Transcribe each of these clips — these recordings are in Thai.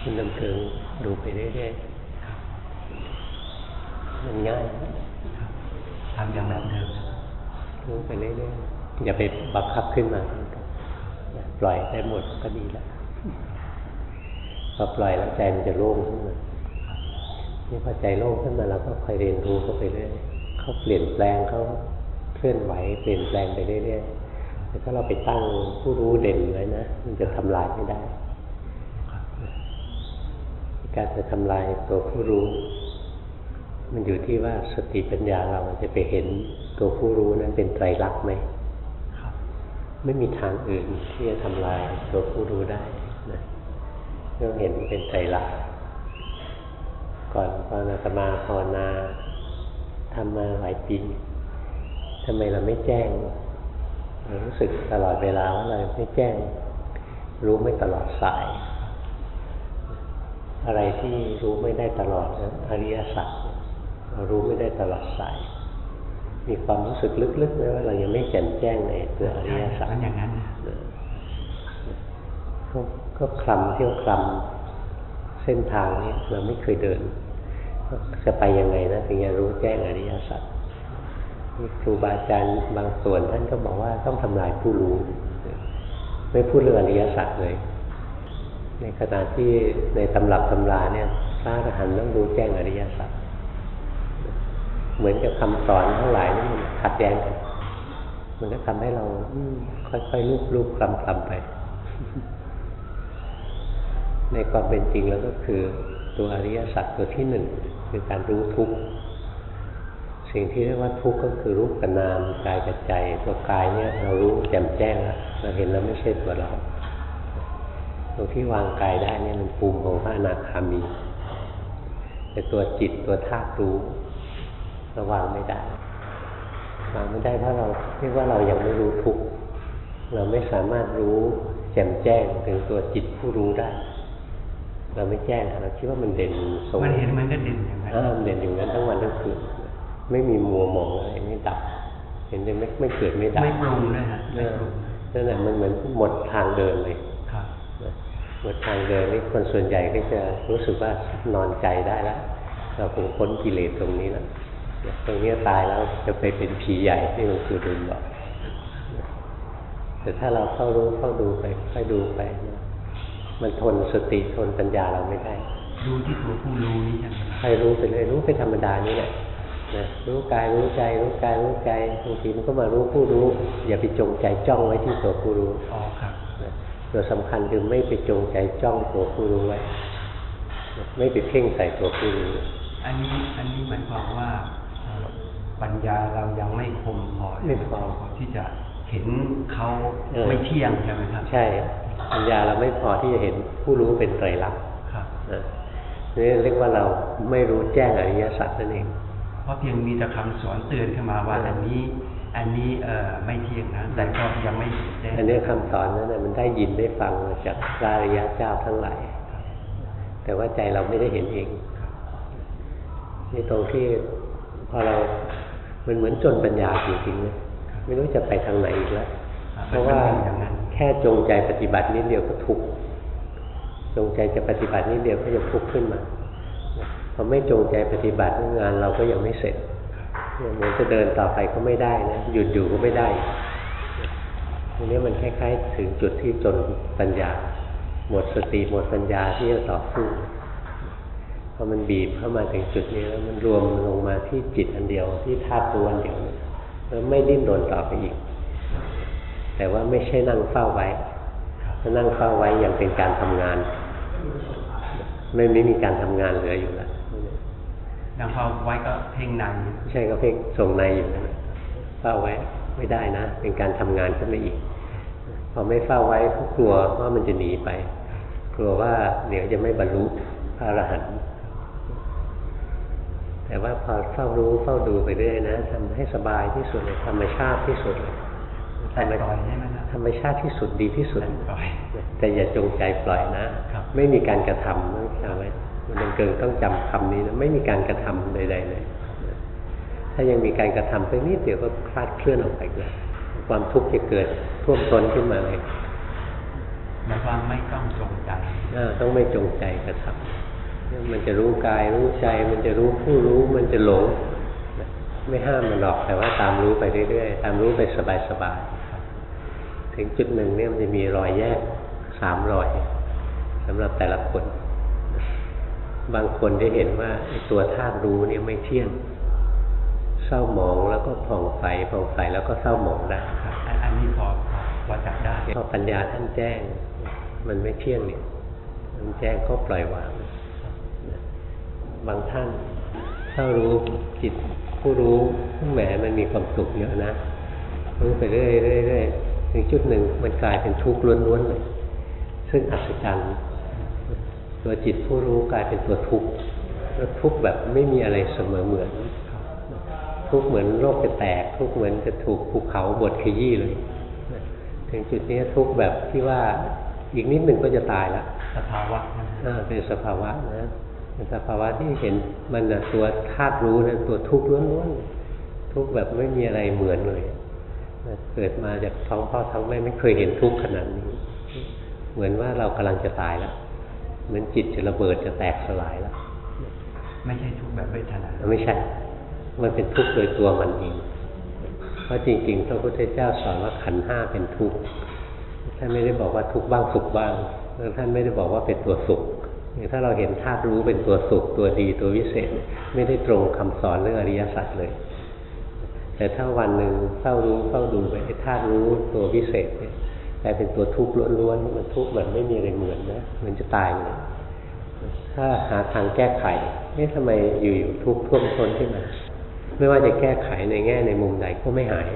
คุณดำเกิงดูไปเรื่อยๆมันง่ายทำอย่างแบบเดิมรู้ไปเรื่อยๆอย่าไปบังคับขึ้นมาปล่อยได้หมดก็ดีแล้วพอปล่อยแล้วใจมันจะโล่งขึ้นมานี่พอใจโล่งขึ้นมาเราก็คอยเรียนรู้เข้าไปเรื่อยเขาเปลี่ยนแปลงเขาเคลื่อนไหวเปลี่ยนแปลงไปเรื่อยๆแต่ถ้าเราไปตั้งผู้รู้เด่นไว้นะมันจะทำลายไม่ได้ การจะทำลายตัวผู้รู้ มันอยู่ที่ว่าสติปัญญาเราจะไปเห็นตัวผู้รู้นั้นเป็นไตรลักษณ์ไหมครับไม่มีทางอื่นที่จะทำลายตัวผู้รู้ได้นะต้องเห็นเป็นไตรลักษณ์ก่อนตอนอาตมาภาวนาทำมาหลายปีทำไมเราไม่แจ้งเรารู้สึกตลอดเวลาว่าเราไม่แจ้ง รู้ไม่ตลอดสาย อะไรที่รู้ไม่ได้ตลอดนะอริยสัจเรารู้ไม่ได้ตลอดสาย มีความรู้สึกลึกๆไหมว่าเรายังไม่แจ่มแจ้งในตัวอริยสัจมันอย่างนั้นนะก็ก็คลำเที่ยวคลำเส้นทางนี้เราไม่เคยเดิน จะไปยังไงนะถึงจะรู้แจ้งอริยสัจนี่ครูบาอาจารย์บางส่วนท่านก็บอกว่าต้องทำลายผู้รู้ ไม่พูดเรื่องอริยสัจเลย ในขณะที่ในตำรับตำราเนี่ยพระอรหันต์ต้องรู้แจ้งอริยสัจเหมือนกับคำสอนทั้งหลายนี่มันขัดแย้งกันมันก็ทำให้เราค่อยๆลูบลูบคลำคลำไป ในความเป็นจริงแล้วก็คือตัวอริยสัจตัวที่หนึ่งคือการรู้ทุกข์สิ่งที่เรียกว่าทุกข์ก็คือรูปกับนามกายกับใจ ตัวกายเนี่ยเรารู้แจ่มแจ้งแล้วเราเห็นแล้วไม่ใช่ตัวเรา ตรงที่วางกายได้เนี่ยมันภูมิของพระอนาคามีแต่ตัวจิตตัวธาตุรู้เราวางไม่ได้วางไม่ได้เพราะเราเรียกว่าเรายังไม่รู้ทุกข์เราไม่สามารถรู้แจ่มแจ้งถึงตัวจิตผู้รู้ได้ เราไม่แจ้งเราคิดว่ามันเด่นทรงมันเห็นมันก็เด่นอย่างนั้นอ่ามันเด่นอยู่นั้นทั้งวันทั้งคืนไม่มีมัวมองอะไรไม่ดับ เห็นได้ไม่ไม่เกิดไม่ดับไม่ปรุงเลยฮะเอไม่อปรุงนั่นแหละมันเหมือนหมดทางเดินเลยครับนะ หมดทางเดินนี่คนส่วนใหญ่ก็จะรู้สึกว่านอนใจได้แล้วเราคงพ้นกิเลสตรงนี้แล้วตรงนี้ตายแล้วจะไปเป็นผีใหญ่ที่หลวงปู่ดุลบอกแต่ถ้าเราเข้ารู้เข้าดูไปค่อยดูไปนะมันทนสติทนปัญญาเราไม่ได้ดูที่ตัวผู้รู้นี่ใช่ไหมครับให้รู้ไปเลยรู้ไปธรรมดานี่แหละนะรู้กายรู้ใจรู้กายรู้ใจบางทีมันก็มารู้ผู้รู้ อย่าไปจงใจจ้องไว้ที่ตัวผู้รู้อ๋อครับนะ ตัวสำคัญคือไม่ไปจงใจจ้องตัวผู้รู้ไว้นะไม่ไปเพ่งใส่ตัวผู้รู้อันนี้อันนี้หมายความว่าเอ่อปัญญาเรายังไม่คมพอไม่พอที่จะเห็นเขาเออไม่เที่ยงใช่ไหมครับ ใช่ ปัญญาเราไม่พอที่จะเห็นผู้รู้เป็นไตรลักษณ์ครับนะนี่เรียกว่าเราไม่รู้แจ้งอริยสัจนั่นเอง เพราะเพียงมีแต่คำสอนเตือนขึ้นมาว่าเอออัอันนี้ อันนี้เออไม่เที่ยงนะแต่ก็ยังไม่เห็นแจ้อันนี้คำสอนนั้นนะมันได้ยินได้ฟังมาจากพระอริยะเจ้าทั้งหลายแต่ว่าใจเราไม่ได้เห็นเองนี่ตรงที่พอเรา มันเหมือนจนปัญญาจริงๆนะไม่รู้จะไปทางไหนอีกแล้ว เพราะว่าแค่จงใจปฏิบัตินิดเดียวก็ทุกจงใจจะปฏิบัตินิดเดียวก็จะทุกข์ขึ้นมาพอไม่จงใจปฏิบัติงานเราก็ยังไม่เสร็จ เหมือนจะเดินต่อไปก็ไม่ได้นะหยุดอยู่ก็ไม่ได้ตรงนี้มันคล้ายๆ ถึงจุดที่จนปัญญา หมดสติหมดปัญญาที่จะต่อสู้พอมันบีบเข้ามาถึงจุดนี้แล้วมันรวมลงมาที่จิตอันเดียวที่ธาตุรู้อันเดียวเนี่ยแล้วไม่ดิ้นรนต่อไปอีก แต่ว่าไม่ใช่นั่งเฝ้าไว้ถ้านั่งเฝ้าไว้ยังเป็นการทำงาน ไม่ไม่มีการทำงานเหลืออยู่ แล้วดังพอไว้ก็เพ่งในไม่ใช่ก็เพ่งส่งในอยู่นั่นน่ะเฝ้าไว้ไม่ได้นะ เป็นการทำงานขึ้นมาอีก พอไม่เฝ้าไว้ก็กลัวว่ามันจะหนีไป กลัวว่าเดี๋ยวจะไม่บรรลุพระอรหันต์แต่ว่าพอเฝ้ารู้เฝ้าดูไปเรื่อยนะทำให้สบายที่สุดเลยธรรมชาติที่สุดเลยแต่ปล่อยใช่ไหมครับธรรมชาติที่สุดดีที่สุดแต่ปล่อยแต่อย่าจงใจปล่อยนะครับไม่มีการกระทำต้องจำไว้ มันเกินต้องจำคำนี้นะไม่มีการกระทำใด ๆ เลย ถ้ายังมีการกระทำไปนิดเดียวก็คลาดเคลื่อนออกไปเลยความทุกข์จะเกิดท่วมท้นขึ้นมาเลยหมายความไม่ต้องจงใจอ่าต้องไม่จงใจกระทำมันจะรู้กายรู้ใจ มันจะรู้ผู้รู้มันจะหลง ไม่ห้ามมันหรอกแต่ว่าตามรู้ไปเรื่อยๆ ตามรู้ไปสบายๆ ถึงจุดหนึ่งเนี่ยมันจะมีรอยแยกสามรอยสำหรับแต่ละคน บางคนได้เห็นว่าไอ้ตัวธาตุรู้เนี่ยไม่เที่ยงเศร้าหมองแล้วก็ผ่องใสผ่องใสแล้วก็เศร้าหมองได้ครับอันอันนี้พอพอพอจับได้พอปัญญาท่านแจ้ง มันไม่เที่ยงเนี่ยมันแจ้งก็ปล่อยวางบางท่านถ้ารู้จิตผู้รู้แหมมันมีความสุขเยอะนะรู้ไปเรื่อยเรื่อยเรื่อยถึงจุดหนึ่งมันกลายเป็นทุกข์ล้วนๆเลย ซึ่งอัศจรรย์ ตัวจิตผู้รู้กลายเป็นตัวทุกข์แล้วทุกข์แบบไม่มีอะไรเสมอเหมือน ทุกข์เหมือนโลกจะแตก ทุกข์เหมือนจะถูกภูเขาบดขยี้เลย ถึงจุดนี้ทุกข์แบบที่ว่าอีกนิดหนึ่งก็จะตายแล้วสภาวะนะอ่าเป็นสภาวะนะเป็นสภาวะที่เห็นมันนะตัวธาตุรู้นะตัวทุกข์ล้วนๆทุกข์แบบไม่มีอะไรเหมือนเลยนะเกิดมาจากท้องพ่อท้องแม่ไม่เคยเห็นทุกข์ขนาดนี้ เหมือนว่าเรากำลังจะตายแล้ว เหมือนจิตจะระเบิดจะแตกสลายแล้วไม่ใช่ทุกข์แบบเวทนาไม่ใช่ มันเป็นทุกข์โดยตัวมันเอง เพราะจริงๆพระพุทธเจ้าสอนว่าขันธ์ห้าเป็นทุกข์ท่านไม่ได้บอกว่าทุกข์บ้างสุขบ้างแล้วท่านไม่ได้บอกว่าเป็นตัวสุขอย่างถ้าเราเห็นธาตุรู้เป็นตัวสุขตัวดีตัววิเศษ ไม่ได้ตรงคำสอนเรื่องอริยสัจเลย แต่ถ้าวันหนึ่งเฝ้ารู้เฝ้าดูไปไอ้ธาตุรู้ตัววิเศษเนี่ย กลายเป็นตัวทุกข์ล้วนๆมันทุกข์แบบไม่มีอะไรเหมือนนะมันจะตายเลยถ้าหาทางแก้ไขนี่ทำไมอยู่ๆทุกข์ท่วมท้นขึ้นมาไม่ว่าจะแก้ไขในแง่ในมุมใดก็ไม่หาย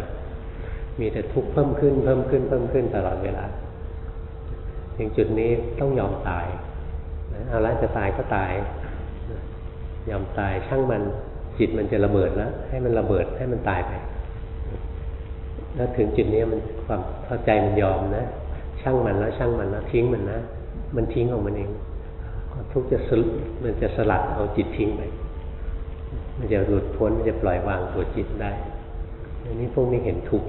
มีแต่ทุกข์เพิ่มขึ้น เพิ่มขึ้น เพิ่มขึ้นตลอดเวลาถึงจุดนี้ต้องยอมตายเอาละจะตายก็ตาย ยอมตายช่างมันจิตมันจะระเบิดแล้วให้มันระเบิดให้มันตายไป แล้วถึงจุดนี้มันความเข้าใจมันยอมนะ ช่างมันแล้วช่างมันแล้วทิ้งมันนะ มันทิ้งของมันเองความทุกข์จะสลมันจะสลัดเอาจิตทิ้งไป มันจะหลุดพ้นมันจะปล่อยวางตัวจิตได้อันนี้พวกนี้เห็นทุกข์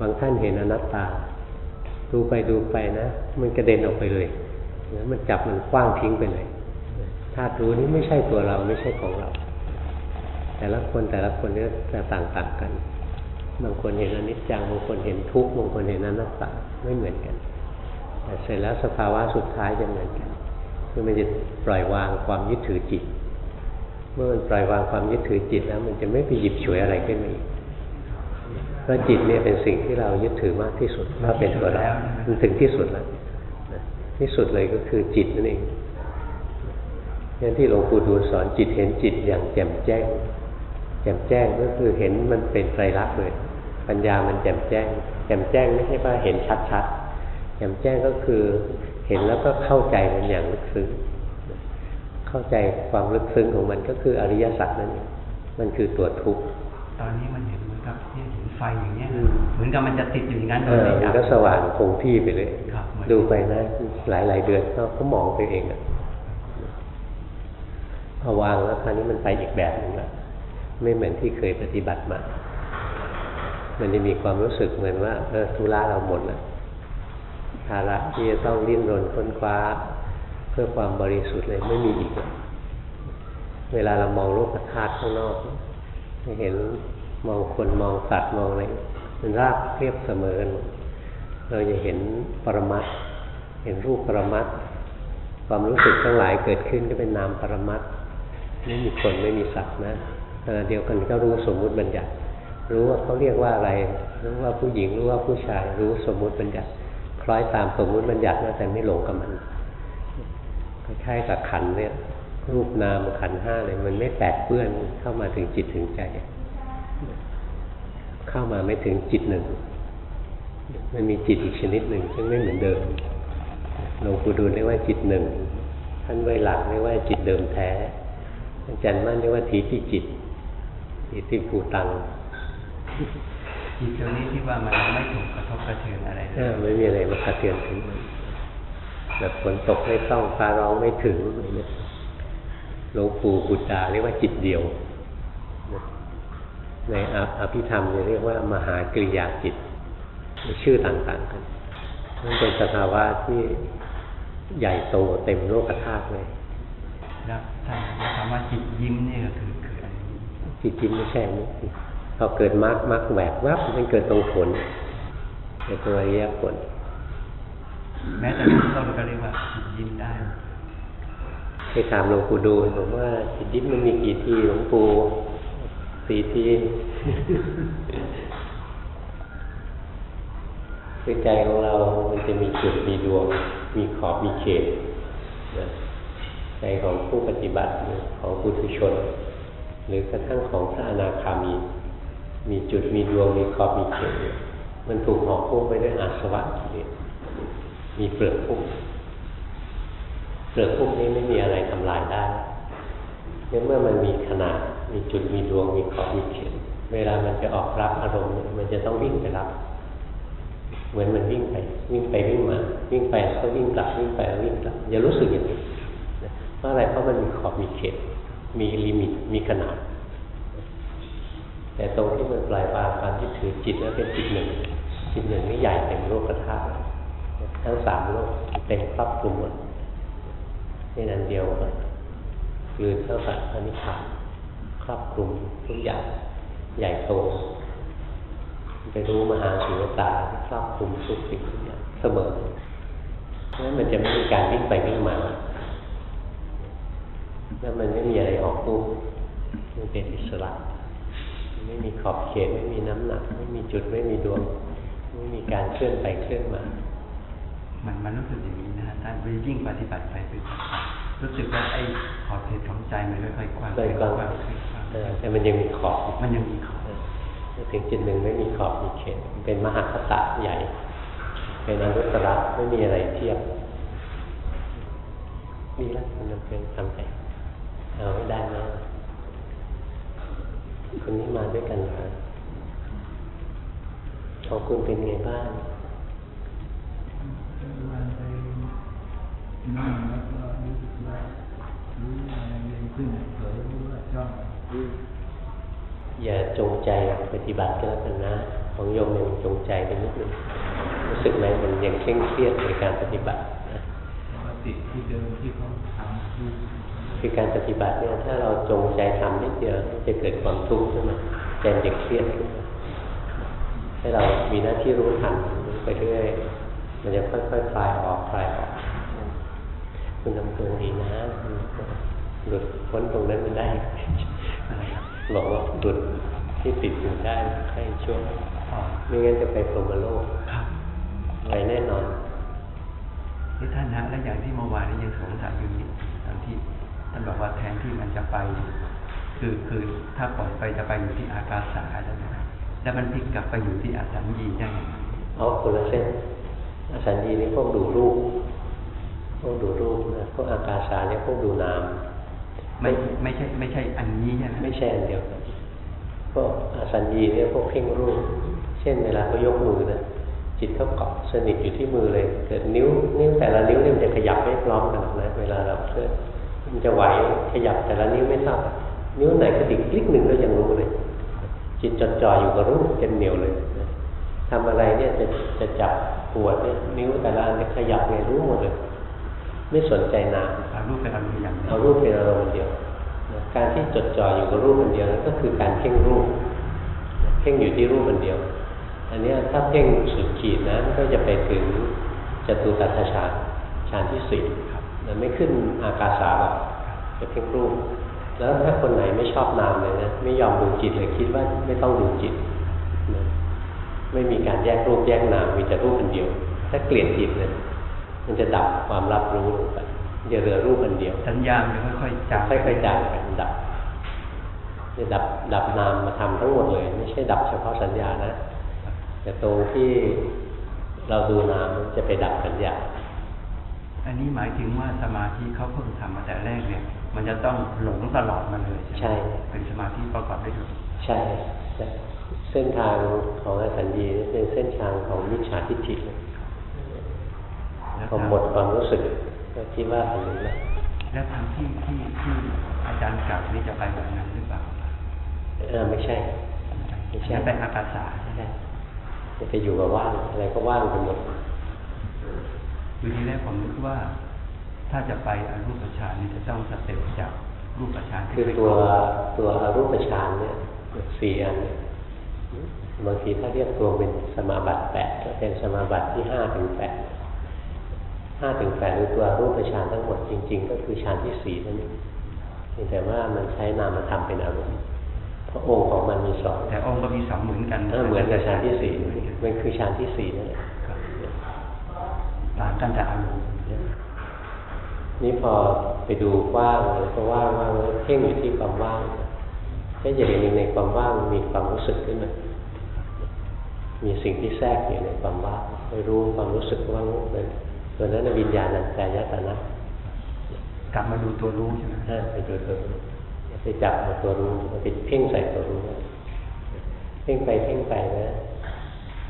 บางท่านเห็นอนัตตา ดูไปดูไปนะ มันกระเด็นออกไปเลยนะมันจับมันกว้างทิ้งไปเลยธาตุรู้นี้ไม่ใช่ตัวเราไม่ใช่ของเรา แต่ละคนแต่ละคนเนี่ยจะต่างต่างกัน บางคนเห็นอนิจจังบางคนเห็นทุกข์บางคนเห็นอนัตตาไม่เหมือนกัน แต่เสร็จแล้วสภาวะสุดท้ายจะเหมือนกัน คือมันจะปล่อยวางความยึดถือจิต เมื่อมันปล่อยวางความยึดถือจิตแล้ว มันจะไม่ไปหยิบฉวยอะไรขึ้นมาอีกเพราะจิตเนี่ยเป็นสิ่งที่เรายึดถือมากที่สุดว่าเป็นตัวเรามันถึงที่สุดแล้วที่สุดเลยก็คือจิตนั่นเองงั้นที่หลวงปู่ดูลสอนจิตเห็นจิตอย่างแจ่มแจ้ง แจ่มแจ้งก็คือเห็นมันเป็นไตรลักษณ์เลย ปัญญามันแจ่มแจ้ง แจ่มแจ้งไม่ใช่ว่าเห็นชัดๆแจ่มแจ้งก็คือเห็นแล้วก็เข้าใจมันอย่างลึกซึ้งเข้าใจความลึกซึ้งของมันก็คืออริยสัจนั่นเองมันคือตัวทุกข์ตอนนี้มันเห็นเหมือนกับที่เห็นไฟอย่างเงี้ยอืมเหมือนกับมันจะติดอยู่อย่างนั้นเอโดยอไม่มันดับก็สว่างคงที่ไปเลยครับเหมือนดูไปนะหลายหลาย ๆ เดือนก็ก็มองไปเองอะพอวางแล้วคราวนี้มันไปอีกแบบหนึงละ ไม่เหมือนที่เคยปฏิบัติมา มันจะมีความรู้สึกเหมือนว่าเออธุระเราหมดแล้วภาระที่จะต้องดิ้นรนค้นคว้า เพื่อความบริสุทธิ์เลยไม่มีอีก เวลาเรามองโลกธาตุข้างนอกจะเห็นมองคนมองสัตว์มองอะไรมันราบเรียบเสมอกันเราจะเห็นปรมัตถ์เห็นรูปปรมัตถ์ความรู้สึกทั้งหลายเกิดขึ้นก็เป็นนามปรมัตถ์ไม่มีคนไม่มีสัตว์นะ ขณะเดียวกันก็รู้สมมุติบัญญัติ รู้ว่าเขาเรียกว่าอะไร รู้ว่าผู้หญิงรู้ว่าผู้ชายรู้สมมุติบัญญัติ คล้อยตามสมมุติบัญญัตินะแต่ไม่หลงกับมันคล้ายๆกับขันเนี่ยรูปนามขันห้าเลยมันไม่แปดเปื้อนเข้ามาถึงจิตถึงใจ เข้ามาไม่ถึงจิตหนึ่ง มันมีจิตอีกชนิดหนึ่งซึ่งไม่เหมือนเดิมหลวงปู่ดูลเรียกว่าจิตหนึ่งท่านไวหลักเรียกว่าจิตเดิมแท้อาจารย์มั่นเรียกว่าทีที่จิต ทีที่ภูตังจิตตรงนี้ที่ว่ามันไม่ถูกกระทบกระเทือนอะไรเลอ่ายไม่มีอะไรมากระเทือนถึงมันแบบฝนตกไม่ต้องฟ้าร้องไม่ถึงอะไรเนี่ยหลวงปู่บุตรดาเรียกว่าจิตเดียว ในออภิธรรมจะเรียกว่า มหากริยาจิตมีชื่อต่างๆกันมันเป็นสภาวะที่ใหญ่โตเต็มโลกธาตุเลยแล้วถ้าคำว่าจิตยิ้มเนี่ยก็คือคืออันนี้ จิตยิ้มไม่ใช่อันนี้พอเกิดมรรคมรรคแหวกวับมันเกิดตรงผลเกิดตรงอริยผล แม้แต่เริ่มต้นก็เรียกว่าจิตยิ้มได้ไปถามหลวงปู่ดูลผมว่าจิตยิ้มมันมีกี่ทีหลวงปู่สี่ทีคือใจของเรา มันจะมีจุด มีดวง มีขอบ มีเขตนะใจของผู้ปฏิบัติหรือของปุถุชน หรือกระทั่งของพระอนาคามี มีจุดมีดวงมีขอบมีเขตมันถูกห่อหุ้มไปด้วยอาสวะกิเลสมีเปลือกหุ้มเปลือกหุ้มนี้ไม่มีอะไรทำลายได้เนี่ยเมื่อมันมีขนาด มีจุดมีดวงมีขอบมีเขตเวลามันจะออกรับอารมณ์มันจะต้องวิ่งไปรับ เหมือนมันวิ่งไป วิ่งไปวิ่งมา วิ่งไปก็วิ่งกลับวิ่งไปวิ่งกลับอย่ารู้สึกอย่างนี้นะเพราะอะไรเพราะมันมีขอบมีเขต มีลิมิตมีขนาด แต่ตรงที่มันปล่อยวางการที่ถือจิตแล้วเป็นจิตหนึ่ง จิตหนึ่งนี่ใหญ่เต็มโลกธาตุทั้งสามโลกเต็มครอบคลุมหมดนี่นันเดียวกันกลืนเข้ากับอนิพพานครอบคลุมทุกอย่างใหญ่โตไปรู้มหาสุญตาครอบคลุมทุกสิ่งทุกอย่างเสมอเพราะฉะนั้นมันจะไม่มีการวิ่งไปวิ่งมา แล้วมันไม่มีอะไรออกตู้มันเป็นอิสระ ไม่มีขอบเขตไม่มีน้ำหนัก ไม่มีจุดไม่มีดวง ไม่มีการเคลื่อนไปเคลื่อนมา มันมันรู้สึกอย่างนี้นะฮะท่านยิ่งปฏิบัติไปปฏิบัติไปรู้สึกว่าไอ้ขอบเขตของใจมันค่อยๆกว้างเลยกว้างกว้างเออแต่มันยังมีขอบมันยังมีขอบเออถึงจุดหนึ่งไม่มีขอบมีเขตมันเป็นมหาคตะใหญ่เป็นอนุตตรไม่มีอะไรเทียบดีแล้วคุณจำเป็นทำใจ เอาไม่ได้นะคนนี้มาด้วยกันเหรอของคุณเป็นไงบ้างอย่าจงใจปฏิบัติก็แล้วกันนะ ของโยมยังจงใจไปนิดนึงรู้สึกไหมมันยังเคร่งเครียดในการปฏิบัตินะติที่เดิมที่เขาทำ คือการปฏิบัติเนี่ยถ้าเราจงใจทำนิดเดียวจะเกิดความทุกข์ขึ้นมาใจมันจะเครียดขึ้นมาให้เรามีหน้าที่รู้ทันไปเรื่อยมันจะค่อยๆคลายออกคลายออก คุณทำตัวดีนะหลุดพ้นตรงนั้นไม่ได้อะไรครับอกว่าหลุดที่ติดอยู่ได้แค่ช่วงไม่งั้นจะไปพรหมโลกไปแน่นอนที่ท่านฮะและอย่างที่เมื่อวานนี้ยังสงสัยอยู่นี่ บอกว่าแทนที่มันจะไป คือคือถ้าปล่อยไปจะไปอยู่ที่อากาสาใช่ไหมครับแล้วมันพลิกกลับไปอยู่ที่อาสัญญีได้ยังไงเอาคนละเส้นอสัญญีนี่พวกดูรูปพวกดูรูปนะพวกอากาสาเนี่ยพวกดูนามไม่ไม่ใช่ไม่ใช่อันนี้ใช่ไหมไม่ใช่อันเดียวกันพวกอสัญญีเนี่ยพวกเพ่งรูป เช่นเวลาเขายกมือนะจิตเขาเกาะสนิทอยู่ที่มือเลย เกิดนิ้วนิ้วแต่ละนิ้วเนี่ยมันจะขยับไม่พร้อมกันหรอกนะเวลาเราเคลื่อน มันจะไหวขยับแต่ละนิ้วไม่เท่ากันนิ้วไหนกระดิกคลิกหนึ่งก็ยังรู้เลย จิตจดจ่ออยู่กับรูปเต็มเหนียวเลยนะทำอะไรเนี่ยจะจะจับปวดเนี่ยนิ้วแต่ละอันจะขยับไงรู้หมดเลย ไม่สนใจนามเอารูปเป็นอารมณ์อย่างนี้เอารูปเป็นอารมณ์เดียวนะการที่จดจ่ออยู่กับรูปอันเดียวนั่นก็คือการเพ่งรูปนะเพ่งอยู่ที่รูปอันเดียว อันเนี้ยถ้าเพ่งสุดขีดนะก็จะไปถึงจตุตัฏฐฌานฌานที่สี่ นะไม่ขึ้นอากาสาหรอกจะเพ่งรูป แล้วถ้าคนไหนไม่ชอบนามเลยนะไม่ยอมดูจิตเลยคิดว่าไม่ต้องดูจิตนะไม่มีการแยกรูปแยกนามมีแต่รูปอันเดียว ถ้าเกลียดจิตเลยมันจะดับความรับรู้ลงไปจะเหลือรูปอันเดียว สัญญาณมันค่อยๆจางค่อยๆจางไปดับจะดับดับนามมาทำทั้งหมดเลย ไม่ใช่ดับเฉพาะสัญญานะ แต่ตรงที่เราดูนามมันจะไปดับสัญญา อันนี้หมายถึงว่าสมาธิเขาเพิ่งทำมาแต่แรกเนี่ย มันจะต้องหลงตลอดมาเลยใช่ไหมเป็นสมาธิประกอบด้วยหลงใช่ใช่เส้นทางของอสัญญีเป็นเส้นทางของมิจฉาทิฏฐิเลยแล้วพอหมดความรู้สึกก็คิดว่าอันนี้แหละแล้วทางที่ที่ที่อาจารย์กล่าวนี่จะไปแบบนั้นหรือเปล่าเออไม่ใช่ไม่ใช่แล้วไปอากาศาไม่ใช่จะไปอยู่กับว่างอะไรก็ว่างไปหมด คือทีแรกผมนึกว่า ถ้าจะไปอรูปฌานนี่จะต้องสเต็ปจากรูปฌานขึ้นคือไปตัวก่อนตัวอรูปฌานเนี่ยสี่อันเนี่ยบางทีถ้าเรียกตัวเป็นสมาบัติแปดก็เป็นสมาบัติที่ห้าถึงแปดห้าถึงแปดคือตัวอรูปฌานทั้งหมดจริง ๆ ก็คือฌานที่สี่นั่นเองเพียงแต่ว่ามันใช้นามธรรมเป็นอารมณ์เพราะองค์ของมันมีสองแต่องค์ก็มีสองเหมือนกันเออเหมือนกับฌานที่สี่มันคือฌานที่สี่นั่นแหละ ครับต่างกันแต่อารมณ์นี่พอไปดูกว้างเลยก็ว่างว่างแล้วเพ่งอยู่ที่ความว่างแค่อย่างหนึ่งในความว่างมีความรู้สึกขึ้นมามีสิ่งที่แทรกอยู่ในความว่างไปรู้ความรู้สึกว่างเลยตัวนั้นนะวิญญาณัญจายตนะกลับมาดูตัวรู้ใช่ไหมอ่าไปดูตัวรู้ไปจับเอาตัวรู้ไปเพ่งใส่ตัวรู้เพ่งไปเพ่งไปนะ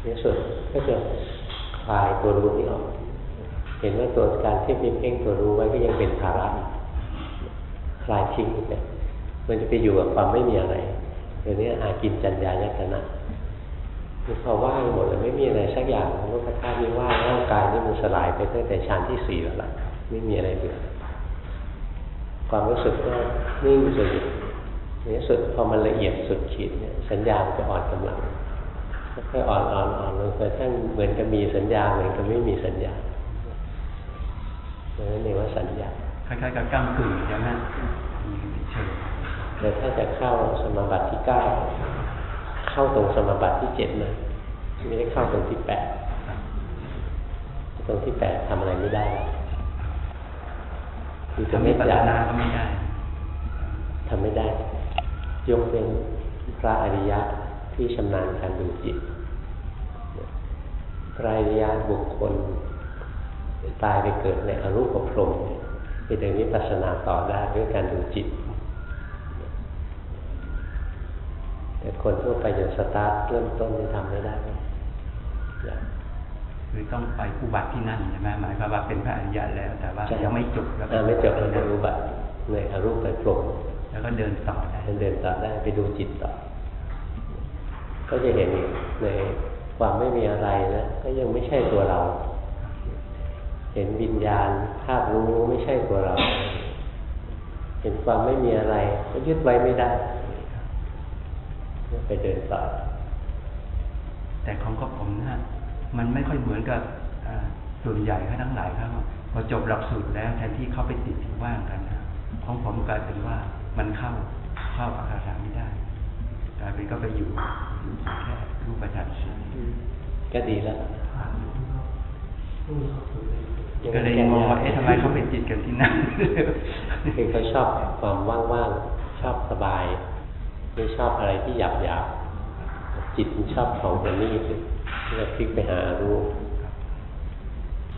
ในสุดก็จะคลายตัวรู้นี้ออก เห็นว่าตัวการที่มีเพ่งตัวรู้ไว้ก็ยังเป็นภาระคลายทิ้งไปมันจะไปอยู่กับความไม่มีอะไรเดี๋ยวนี้อากินจัญญายตนะคือพอว่างหมดเลยไม่มีอะไรสักอย่างโลกธาตุนี้ว่างร่างกายนี่มันสลายไปตั้งแต่ชั้นที่สี่แล้วล่ะไม่มีอะไรเหลือความรู้สึกก็นิ่งสนิทในที่สุดพอมันละเอียดสุดขีดเนี่ยสัญญามันจะอ่อนกำลังค่อยอ่อนอ่อนอ่อนลงไปทั้งเหมือนกับมีสัญญาเหมือนกับไม่มีสัญญา นั้นเรียกว่าสัญญาคล้ายๆกับก้ามกึ่งอย่างนั้นเชิงแต่ถ้าจะเข้าสมาบัติที่เก้าเข้าตรงสมาบัติที่เจ็ดนะไม่ได้เข้าตรงที่แปดตรงที่แปดทำอะไรไม่ได้แล้วคือจะทำไม่วิปัสจัสบนาก็ไม่ได้ทำไม่ได้ ยกเป็นพระอริยะที่ชำนาญการดูจิตพระอริยะบุคคล ตายไปเกิดในอรูปภพเนี่ยไปเดินวิปัสสนาต่อได้ด้วยการดูจิตแต่คนทั่วไปอย่างสตาร์ทเริ่มต้นที่ทำไม่ได้อย่างคือต้องไปอุบัติที่นั่นใช่ไหมหมายความว่าเป็นพระอริยะแล้ว แต่ว่าใช่ยังไม่จบแล้วก็อ่าไม่จบในอรูปะในอรูปไปพรหมแล้วก็เดินต่อได้เดินต่อได้ไปดูจิตต่อ ก็จะเห็นอีกในความไม่มีอะไรนะก็ยังไม่ใช่ตัวเรา เห็นวิญญาณธาตุรู้ไม่ใช่ตัวเรา เห็นความไม่มีอะไร ก็ยึดไว้ไม่ได้ไปเดินต่อ แต่ของกับผมนะมันไม่ค่อยเหมือนกับอ่าส่วนใหญ่เขาทั้งหลายครับพอจบหลักสูตรแล้วแทนที่เขาไปติดที่ว่างกันนะของผมกลายเป็นว่ามันเข้าเข้าอาคาสาไม่ได้กลายเป็นก็ไปอยู่อยู่แค่รูปฌานสี่ก็ดีแล้ว ก็เลยมองว่าเอ๊ะทำไมเขาไปติดกันที่นั่นคือเขาชอบความว่างๆชอบสบายไม่ชอบอะไรที่หยาบหยาบๆจิตมันชอบของแบบนี้คือจะพลิกไปหารู้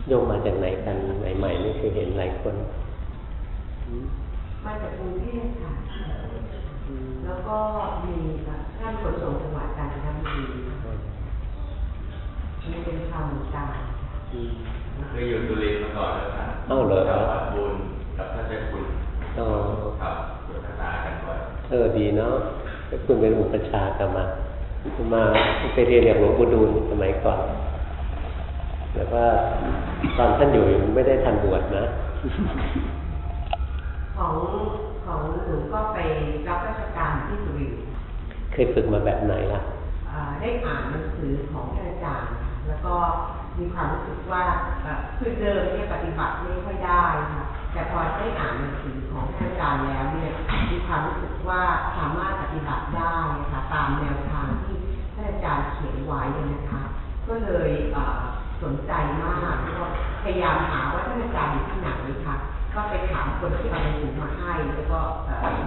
โยมมาจากไหนกันใหม่ๆนี่คือเห็นหลายคนมาจากกรุงเทพค่ะ แล้วก็มีท่านขนส่งจังหวัดกาญจนบุรีนี่เป็นชาวเมืองกาญ เคยอยู่สุรินทร์มาก่อนแล้วครับเอ้าเหรอกับวัดบุญกับท่านเจ้าคุณอ๋อครับสนทนากันก่อนเออดีเนาะถ้าคุณเป็นอุปชฌาย์กันมามาไปเรียนกับหลวงปู่ดูลสมัยก่อนแล้วว่าตอนท่านอยู่ยังไม่ได้ทันบวชนะ ของของหนูก็ไปรับราชการที่สุรินทร์เคยฝึกมาแบบไหนล่ะอ่าได้อ่านหนังสือของท่านอาจารย์ค่ะแล้วก็ มีความรู้สึกว่าคือเดิมเนี่ยปฏิบัติไม่ค่อยได้ค่ะแต่พอได้อ่านหนังสือของท่านอาจารย์แล้วเนี่ยมีความรู้สึกว่าสามารถปฏิบัติได้ค่ะตามแนวทางที่ท่านอาจารย์เขียนไว้นะคะ ก็เลยสนใจมากแล้วก็พยายามหาว่าท่านอาจารย์อยู่ที่ไหนค่ะก็ไปถามคนที่เอาหนังสือมาให้แล้วก็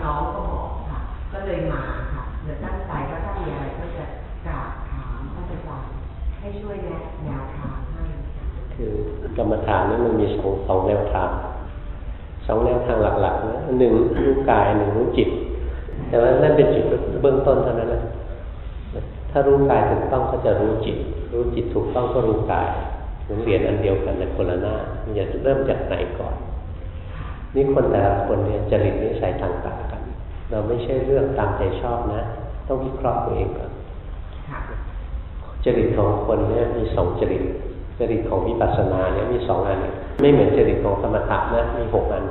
น้องก็บอกค่ะ ก็เลยมาค่ะเดี๋ยวตั้งใจว่าถ้ามีอะไรก็จะกราบถามท่านอาจารย์ให้ช่วยแนะแนวทาง ค่ะคือกรรมฐานนั้นมันมีสองสองแนวทางสองแนวทางหลักๆนะหนึ่งรู้กายหนึ่งรู้จิต แต่ว่านั่นเป็นจุดเบื้องต้นเท่านั้นนะถ้ารู้กายถูกต้องก็จะรู้จิต รู้จิตถูกต้องก็รู้กายเหมือนเหรียญอันเดียวกันแต่คนละหน้ามันจะเริ่มจากไหนก่อน นี่คนแต่ละคนเนี่ยจริตนิสัยต่างๆกัน เราไม่ใช่เรื่องตามใจชอบนะ ต้องวิเคราะห์ตัวเองก่อนค่ะจริตของคนเนี่ยมีสองจริต จริตของวิปัสสนาเนี่ยมีสองอัน ไม่เหมือนจริตของสมถะนะมีหกอัน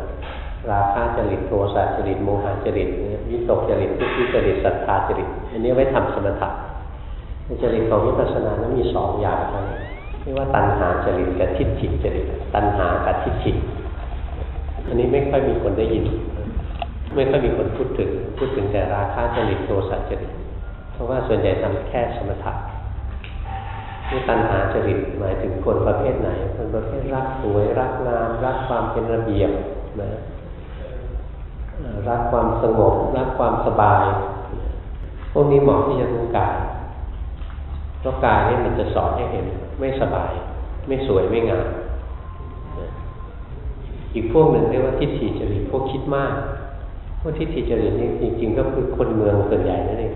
ราคะจริตโทสะจริตโมหะจริตยวิตกจริตทุกขจริตศรัทธาจริตอันนี้ไว้ทำสมถะจริตของวิปัสสนานั้นมีสองอย่างเท่านั้นเรียกว่าตัณหาจริตกับทิฏฐิจริตตัณหากับทิฏฐิอันนี้ไม่ค่อยมีคนได้ยิน ไม่ค่อยมีคนพูดถึง พูดถึงแต่ราคะจริตโทสะจริตเพราะว่าส่วนใหญ่ทำแค่สมถะ นี่ตัณหาจริตหมายถึงคนประเภทไหน คนประเภทรักสวย รักงาม รักความเป็นระเบียบนะรักความสงบ รักความสบาย พวกนี้เหมาะที่จะรู้กายเพราะกายนี่มันจะสอนให้เห็น ไม่สบาย ไม่สวยไม่งามอีกพวกหนึ่งเรียกว่าทิฏฐิจริตพวกคิดมาก พวกทิฏฐิจริตนี่จริง ๆ ก็คือคนเมืองส่วนใหญ่นั่นเอง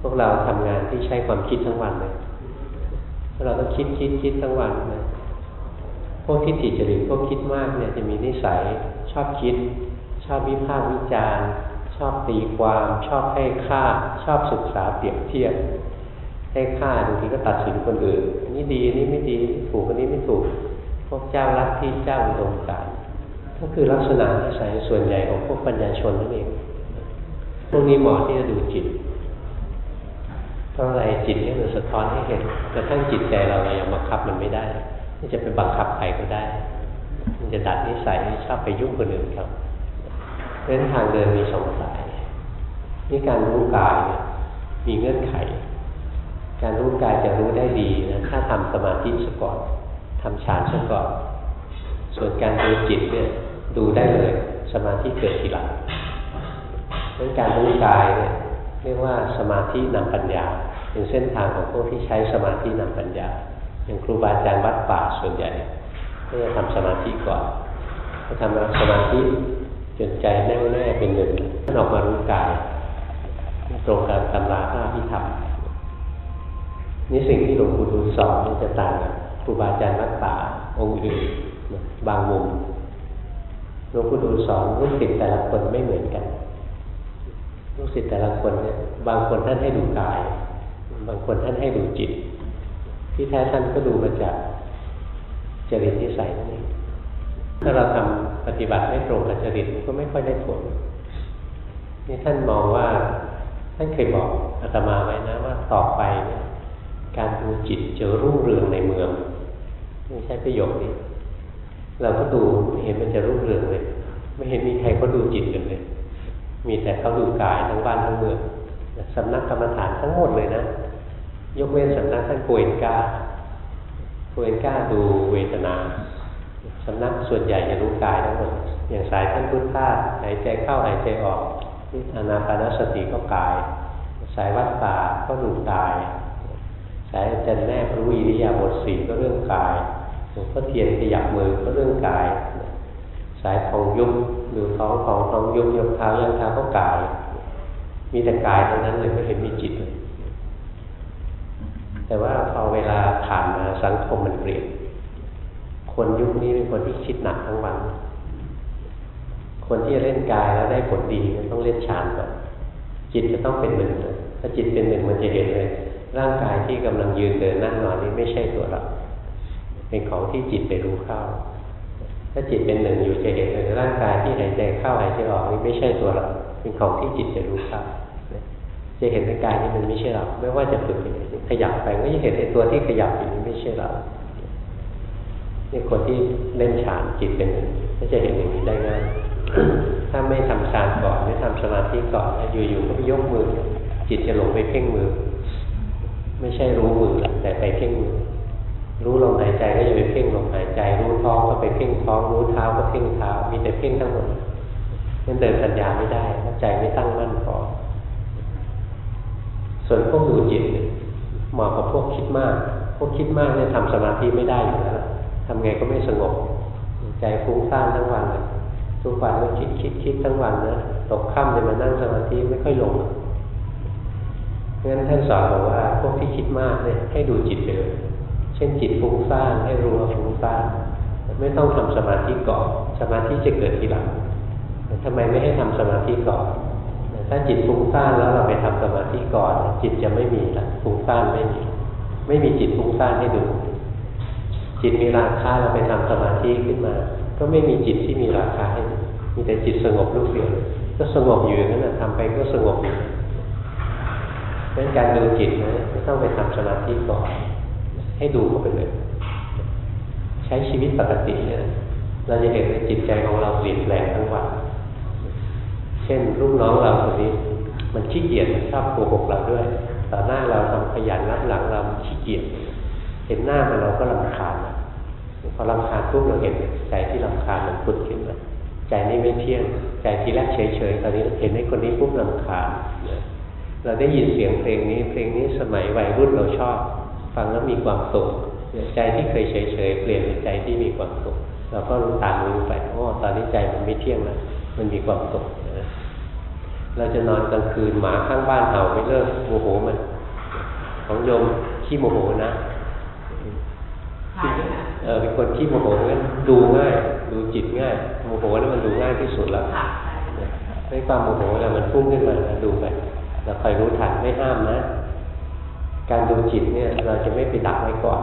พวกเราทำงานที่ใช้ความคิดทั้งวันเลย เราต้องคิดคิดคิดทั้งวันนะพวกทิฏฐิจริตพวกคิดมากเนี่ยจะมีนิสัย ชอบคิด ชอบวิพากษ์วิจารณ์ ชอบตีความ ชอบให้ค่า ชอบศึกษาเปรียบเทียบ ให้ค่าบางทีก็ตัดสินคนอื่นอันนี้ดีอันนี้ไม่ดีถูกอันนี้ไม่ถูก พวกเจ้าลักทธิเจ้าอุดมการก็คือลักษณะนิสัยส่วนใหญ่ของพวกปัญญาชนนั่นเองพวกนี้เหมาะที่จะดูจิต เพราะอะไรจิตนี่มันสะท้อนให้เห็นกระทั่งจิตใจเราเรายังบังคับมันไม่ได้ที่จะไปบังคับใครก็ได้ มันจะดัดนิสัยชอบไปยุ่งคนอื่นครับเพราะนั้นทางเดินมีสองสายนี่การรู้กายมีเงื่อนไข การรู้กายจะรู้ได้ดีนะถ้าทำสมาธิซะก่อนทำฌานซะก่อนส่วนการดูจิตเนี่ยดูได้เลย สมาธิเกิดทีหลังเพราะฉะนั้นการรู้กายเนี่ย เรียกว่าสมาธินำปัญญา เป็นเส้นทางของพวกที่ใช้สมาธินำปัญญา อย่างครูบาอาจารย์วัดป่าส่วนใหญ่ก็จะทำสมาธิก่อนพอทำสมาธิจนใจแน่วแน่เป็นหนึ่งท่านออกมารู้กายตรงกับตำราพระพิธรรมนี่สิ่งที่หลวงปู่ดูลสอนนี่จะต่างกับครูบาอาจารย์วัดป่าองค์อื่นบางมุมหลวงปู่ดูลสอนลูกศิษย์แต่ละคนไม่เหมือนกัน ลูกศิษย์แต่ละคนเนี่ยบางคนท่านให้ดูกาย บางคนท่านให้ดูจิต ที่แท้ท่านก็ดูมาจากจริตนิสัยนั่นเองถ้าเราทำปฏิบัติไม่ตรงกับจริตก็ไม่ค่อยได้ผลนี่ท่านมองว่าท่านเคยบอกอาตมาไว้นะว่าต่อไปเนี่ยการดูจิตจะรุ่งเรืองในเมืองไม่ใช่ประโยคนี้ เราก็ดูเห็นมันจะรุ่งเรืองเลย ไม่เห็นมีใครเขาดูจิตกันเลย มีแต่เขาดูกายทั้งบ้านทั้งเมืองสำนักกรรมฐานทั้งหมดเลยนะ ยกเว้นสำนักท่านโกเอนกาโกเอนกาดูเวทนาสำนักส่วนใหญ่จะรู้กายทั้งหมด อย่างสายท่านพุทธาหายใจเข้าหายใจออกนี่อนาปานสติก็กาย สายวัดป่าก็ดูกาย สายอาจารย์แนบรู้อิริยาบถสี่ก็เรื่องกายหลวงพ่อเทียนขยับมือก็เรื่องกาย สายของยุบดูท้องของท้องยุบยกเท้าย่างเท้าก็กาย มีแต่กายทั้งนั้นเลยไม่เห็นมีจิตเลยแต่ว่าพอเวลาผ่านมาสังคมมันเปลี่ยน คนยุคนี้เป็นคนที่คิดหนักทั้งวัน คนที่เล่นกายแล้วได้ผลดีต้องเล่นฌานก่อนจิตจะต้องเป็นหนึ่งถ้าจิตเป็นหนึ่งมันจะเห็นเลย ร่างกายที่กำลังยืนเดินนั่งนอนนี้ไม่ใช่ตัวเรา เป็นของที่จิตไปรู้เข้า ถ้าจิตเป็นหนึ่งอยู่จะเห็นเลยร่างกายที่หายใจเข้าหายใจออกนี่ไม่ใช่ตัวเรา เป็นของที่จิตจะรู้เข้าจะเห็นในกายนี้มันไม่ใช่เรา ไม่ว่าจะฝึกยังไงขยับไปก็จะเห็นไอ้ตัวที่ขยับอยู่นี้ไม่ใช่เรานี่คนที่เล่นฌานจิตเป็นหนึ่งก็จะเห็นอย่างนี้ได้ง่ายถ้าไม่ทำฌานก่อนไม่ทำสมาธิก่อนอยู่ๆก็ไปยกมือ จิตจะหลงไปเพ่งมือ ไม่ใช่รู้มือแต่ไปเพ่งมือ รู้ลมหายใจก็จะไปเพ่งลมหายใจ รู้ท้องก็ไปเพ่งท้อง รู้เท้าก็เพ่งเท้า มีแต่เพ่งทั้งหมดนั่นเดินปัญญาไม่ได้ใจไม่ตั้งมั่นพอส่วนพวกดูจิตเนี่ยเหมาะกับพวกคิดมาก พวกคิดมากเนี่ยทำสมาธิไม่ได้อยู่แล้วทำไงก็ไม่สงบ ใจฟุ้งซ่านทั้งวันเลยทุกวันก็คิดคิดคิดทั้งวันนะตกค่ำจะมานั่งสมาธิไม่ค่อยลงเพราะงั้นท่านสอนบอกว่าพวกที่คิดมากเนี่ยให้ดูจิตไปเลย ช่นจิตฟุ้งซ่านให้รู้ว่าฟุ้งซ่านไม่ต้องทำสมาธิก่อนสมาธิจะเกิดทีหลังทำไมไม่ให้ทำสมาธิก่อนถ้าจิตฟุ้งซ่านแล้วเราไปทำสมาธิก่อน จิตจะไม่มีละฟุ้งซ่านไม่มี ไม่มีจิตฟุ้งซ่านให้ดูจิตมีราคาเราไปทำสมาธิขึ้นมา ก็ไม่มีจิตที่มีราคาให้มีแต่จิตสงบรูปเดียวก็สงบอยู่นั่นแหละทำไปก็สงบอยู่ดังนั้นการดูจิตนะไม่ต้องไปทำสมาธิก่อน ให้ดูเข้าไปเลย ใช้ชีวิตปกติเนี่ยเราจะเห็นว่าจิตใจของเราเปลี่ยนแปลงทั้งวันเช่นลูกน้องเราคนนี้ มันขี้เกียจมันชอบโกหกเราด้วยต่อหน้าเราทำขยันรับหลังเราขี้เกียจเห็นหน้ามันเราก็ลำคาญพอลำคาญปุ๊บเราเห็นใจที่ลำคาญมันพุดขึ้นมาใจนี้ไม่เที่ยงใจทีแรกเฉยๆตอนนี้เห็นไอ้คนนี้ปุ๊บลำคาญเราได้ยินเสียงเพลงนี้ เพลงนี้สมัยวัยรุ่นเราชอบ ฟังแล้วมีความสุขใจที่เคยเฉยๆเปลี่ยนเป็นใจที่มีความสุขเราก็รู้ตามรู้ไปโอ้ตอนนี้ใจมันไม่เที่ยงแล้วมันมีความสุขนะเราจะนอนกลางคืนหมาข้างบ้านเห่าไม่เลิกโมโหมัน ของโยมขี้โมโหนะใช่ค่ะเออเป็นคนขี้โมโหงั้นดูง่าย ดูจิตง่ายโมโหนี่มันดูง่ายที่สุดแล้วค่ะใช่ไม่ความโมโหแล้วมันพุ่งขึ้นมาแล้วดูไปเราคอยรู้ทันไม่ห้ามนะ การดูจิตเนี่ยเราจะไม่ไปดักไว้ก่อน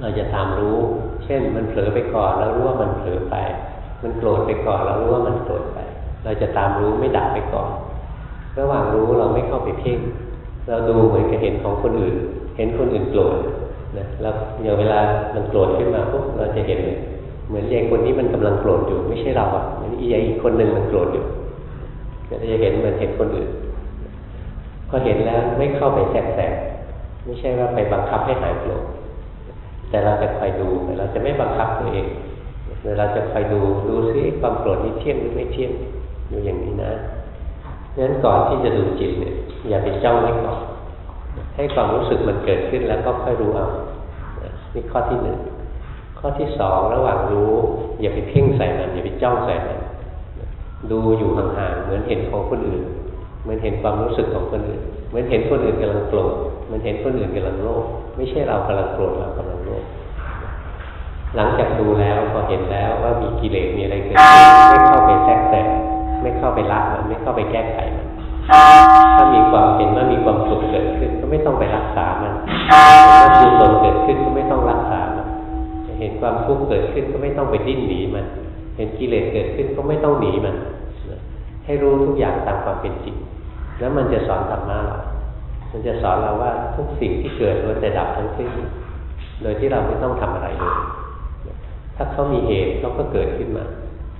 เราจะตามรู้ เช่นมันเผลอไปก่อนแล้วรู้ว่ามันเผลอไป มันโกรธไปก่อนแล้วรู้ว่ามันโกรธไป เราจะตามรู้ไม่ดักไปก่อน ระหว่างรู้เราไม่เข้าไปเพ่ง เราดูเหมือนกับเห็นของคนอื่น เห็นคนอื่นโกรธนะแล้วอย่างเวลามันโกรธขึ้นมาปุ๊บเราจะเห็นเหมือนยายคนนี้มันกำลังโกรธอยู่ไม่ใช่เราอะเหมือนอียายอีกคนหนึ่งมันโกรธอยู่ก็จะเห็นมือนเห็นคนอื่น พอเห็นแล้วไม่เข้าไปแทรกแซงไม่ใช่ว่าไปบังคับให้หายโกรธแต่เราจะคอยดูเราจะไม่บังคับตัวเองเราจะคอยดูดูซิความโกรธนี้เที่ยงหรือไม่เที่ยงอยู่อย่างนี้นะงั้นก่อนที่จะดูจิตเนี่ยอย่าไปเจ้องไว้ก่อนให้ความรู้สึกมันเกิดขึ้นแล้วก็ค่อยรู้เอานี่ข้อที่หนึ่งข้อที่สองระหว่างรู้ อย่าไปเพ่งใส่มันอย่าไปจ้องใส่มันดูอยู่ห่างๆเหมือนเห็นของคนอื่น มือนเห็นความรู้สึกของคนอื่นมือนเห็นคนอื่นกำลังโกรธมือนเห็นคนอื่นกำลังโลภไม่ใช่เรากำลังโกรธเรากำลังโลภหลังจากดูแล้วพอเห็นแล้วว่ามีกิเลสมีอะไรเกิดขึ้นไม่เข้าไปแทรกแซงไม่เข้าไปละมันไม่เข้าไปแก้ไขมันถ้ามีความเห็นว่ามีความสุขเกิดขึ้น ก็ไม่ต้องไปรักษามันเห็นว่ากุศลเกิดขึ้นก็ไม่ต้องรักษามันเห็นความทุกข์เกิดขึ้นก็ไม่ต้องไปดิ้นหนีมัน เห็นกิเลสเกิดขึ้นก็ไม่ต้องหนีมัน ให้รู้ทุกอย่างตามความเป็นจริง แล้วมันจะสอนธรรมะเรามันจะสอนเราว่าทุกสิ่งที่เกิดล้วนแต่ดับทั้งสิ้น โดยที่เราไม่ต้องทำอะไรเลย ถ้าเขามีเหตุเขาก็เกิดขึ้นมา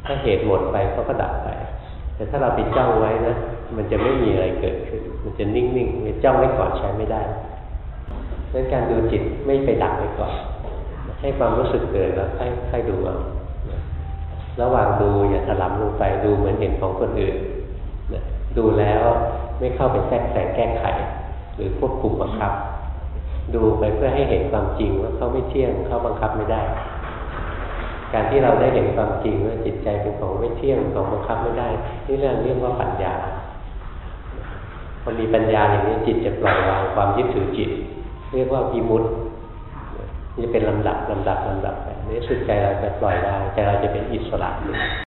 ถ้าเหตุหมดไปเขาก็ดับไป แต่ถ้าเราไปจ้องไว้นะ มันจะไม่มีอะไรเกิดขึ้น มันจะนิ่งๆไม่จ้องไว้ก่อนใช้ไม่ได้ดังนั้นการดูจิตไม่ไปดักไว้ก่อน ให้ความรู้สึกเกิดแล้วค่อยค่อยดูเอาระหว่างดูอย่าถลำลงไปดูเหมือนเห็นของคนอื่น ดูแล้ว ไม่เข้าไปแทรกแซงแก้ไข หรือควบคุมบังคับ ดูไปเพื่อให้เห็นความจริงว่าเขาไม่เที่ยงเขาบังคับไม่ได้ การที่เราได้เห็นความจริงว่าจิตใจเป็นของไม่เที่ยงของบังคับไม่ได้ นี่เรื่องเรียกว่าปัญญาพอมีปัญญาอย่างนี้จิตจะปล่อยวางความยึดถือจิต เรียกว่าวิมุตตินี่จะเป็นลำดับลำดับลำดับไปในสุดใจเราจะปล่อยได้ใจเราจะเป็นอิสระ